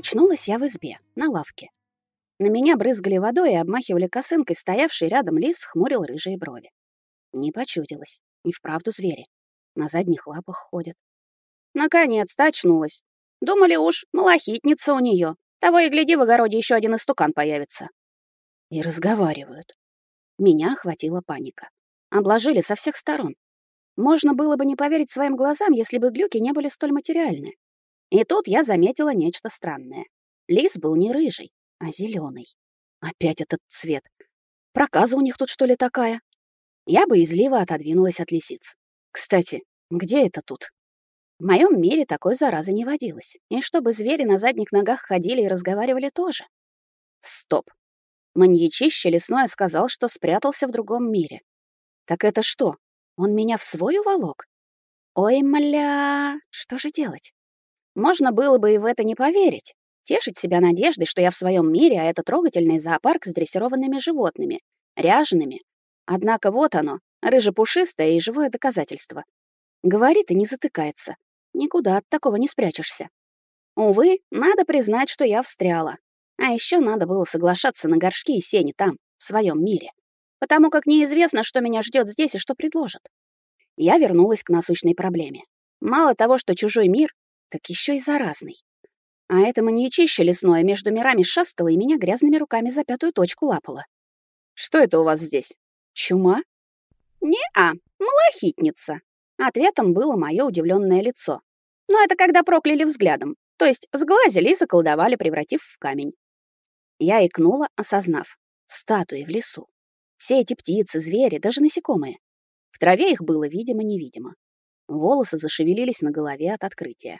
Очнулась я в избе, на лавке. На меня брызгали водой и обмахивали косынкой стоявший рядом лис, хмурил рыжие брови. Не почудилась. И вправду звери. На задних лапах ходят. Наконец-то очнулась. Думали уж, малохитница у нее. Того и гляди, в огороде еще один истукан появится. И разговаривают. Меня охватила паника. Обложили со всех сторон. Можно было бы не поверить своим глазам, если бы глюки не были столь материальны. И тут я заметила нечто странное. Лис был не рыжий, а зеленый. Опять этот цвет. Проказа у них тут, что ли, такая? Я боязливо отодвинулась от лисиц. Кстати, где это тут? В моем мире такой заразы не водилось. И чтобы звери на задних ногах ходили и разговаривали тоже. Стоп. Маньячище лесное сказал, что спрятался в другом мире. Так это что, он меня в свой уволок? Ой, мля, что же делать? Можно было бы и в это не поверить. Тешить себя надеждой, что я в своем мире, а это трогательный зоопарк с дрессированными животными, ряжеными. Однако вот оно, рыжепушистое и живое доказательство. Говорит и не затыкается. Никуда от такого не спрячешься. Увы, надо признать, что я встряла. А еще надо было соглашаться на горшки и сени там, в своем мире. Потому как неизвестно, что меня ждет здесь и что предложат. Я вернулась к насущной проблеме. Мало того, что чужой мир, так еще и заразный. А это маньячище лесное между мирами шастало и меня грязными руками за пятую точку лапало. «Что это у вас здесь? Чума?» «Не-а, малахитница», Ответом было мое удивленное лицо. Но это когда прокляли взглядом, то есть сглазили и заколдовали, превратив в камень. Я икнула, осознав. Статуи в лесу. Все эти птицы, звери, даже насекомые. В траве их было видимо-невидимо. Волосы зашевелились на голове от открытия.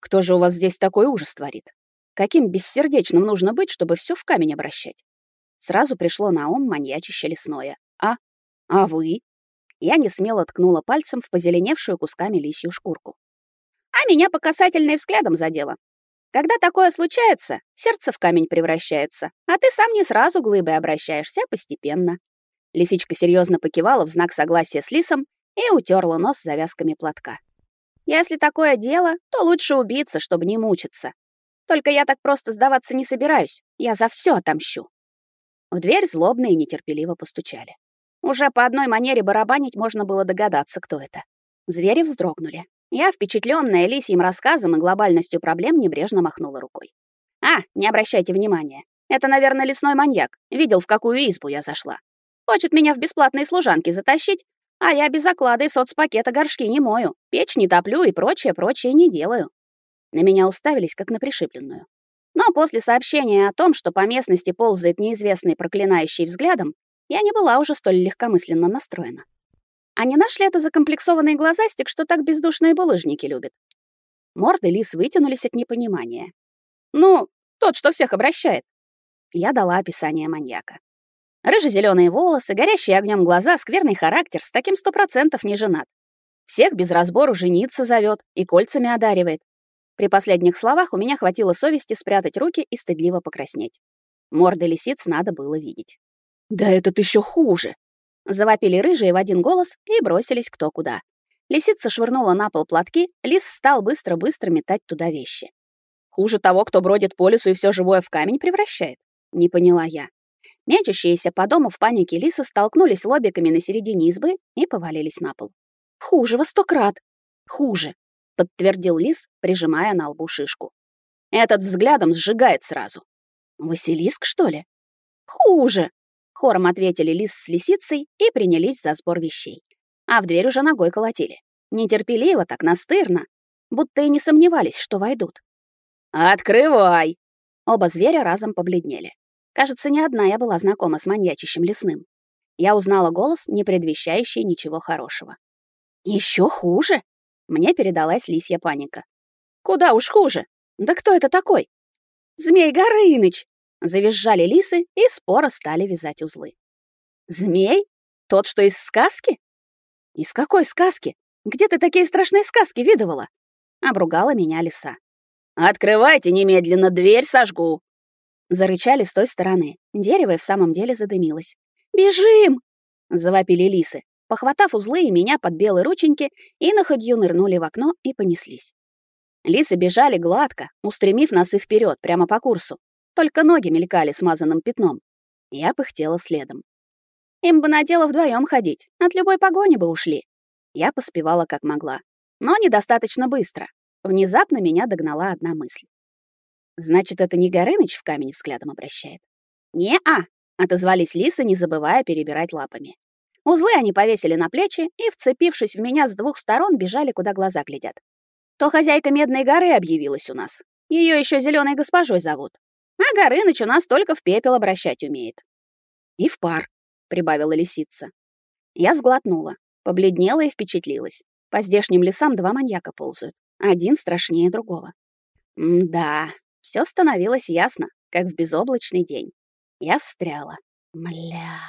Кто же у вас здесь такой ужас творит? Каким бессердечным нужно быть, чтобы все в камень обращать? Сразу пришло на ум маньячище лесное. А? А вы? Я не смело ткнула пальцем в позеленевшую кусками лисью шкурку. А меня по касательной взглядом задело. Когда такое случается, сердце в камень превращается, а ты сам не сразу глыбой обращаешься, а постепенно. Лисичка серьезно покивала в знак согласия с лисом и утерла нос завязками платка. Если такое дело, то лучше убиться, чтобы не мучиться. Только я так просто сдаваться не собираюсь. Я за все отомщу. В дверь злобно и нетерпеливо постучали. Уже по одной манере барабанить можно было догадаться, кто это. Звери вздрогнули. Я, впечатленная лисьим рассказом и глобальностью проблем, небрежно махнула рукой. «А, не обращайте внимания. Это, наверное, лесной маньяк. Видел, в какую избу я зашла. Хочет меня в бесплатные служанки затащить, а я без оклада и соцпакета горшки не мою, печь не топлю и прочее-прочее не делаю». На меня уставились, как на пришибленную. Но после сообщения о том, что по местности ползает неизвестный проклинающий взглядом, я не была уже столь легкомысленно настроена. А не нашли это закомплексованный глазастик, что так бездушные булыжники любят? Морды лис вытянулись от непонимания. «Ну, тот, что всех обращает». Я дала описание маньяка. Рыже-зеленые волосы, горящие огнем глаза, скверный характер, с таким сто процентов не женат. Всех без разбору жениться зовет и кольцами одаривает. При последних словах у меня хватило совести спрятать руки и стыдливо покраснеть. Морды лисиц надо было видеть. «Да этот еще хуже!» Завопили рыжие в один голос и бросились кто куда. Лисица швырнула на пол платки, лис стал быстро-быстро метать туда вещи. «Хуже того, кто бродит по лесу и все живое в камень превращает?» Не поняла я. Мячущиеся по дому в панике лисы столкнулись лобиками на середине избы и повалились на пол. «Хуже во сто крат!» «Хуже!» — подтвердил лис, прижимая на лбу шишку. «Этот взглядом сжигает сразу». «Василиск, что ли?» «Хуже!» Хором ответили лис с лисицей и принялись за сбор вещей. А в дверь уже ногой колотили. Нетерпеливо, так настырно, будто и не сомневались, что войдут. «Открывай!» Оба зверя разом побледнели. Кажется, не одна я была знакома с маньячищем лесным. Я узнала голос, не предвещающий ничего хорошего. Еще хуже?» Мне передалась лисья паника. «Куда уж хуже? Да кто это такой?» «Змей Горыныч!» Завизжали лисы и споро стали вязать узлы. «Змей? Тот, что из сказки?» «Из какой сказки? Где ты такие страшные сказки видывала?» Обругала меня лиса. «Открывайте немедленно, дверь сожгу!» Зарычали с той стороны. Дерево и в самом деле задымилось. «Бежим!» — завопили лисы, похватав узлы и меня под белые рученьки, и на ходью нырнули в окно и понеслись. Лисы бежали гладко, устремив носы вперед, прямо по курсу. Только ноги мелькали смазанным пятном. Я пыхтела следом. Им бы на дело вдвоем ходить, от любой погони бы ушли. Я поспевала как могла, но недостаточно быстро. Внезапно меня догнала одна мысль. Значит, это не Горыныч в камень взглядом обращает? «Не-а», — отозвались лисы, не забывая перебирать лапами. Узлы они повесили на плечи и, вцепившись в меня с двух сторон, бежали, куда глаза глядят. То хозяйка Медной горы объявилась у нас. Ее еще зеленой госпожой зовут. А Горыныч у нас только в пепел обращать умеет. И в пар, прибавила лисица. Я сглотнула, побледнела и впечатлилась. По здешним лесам два маньяка ползают, один страшнее другого. М-да, все становилось ясно, как в безоблачный день. Я встряла. Мля.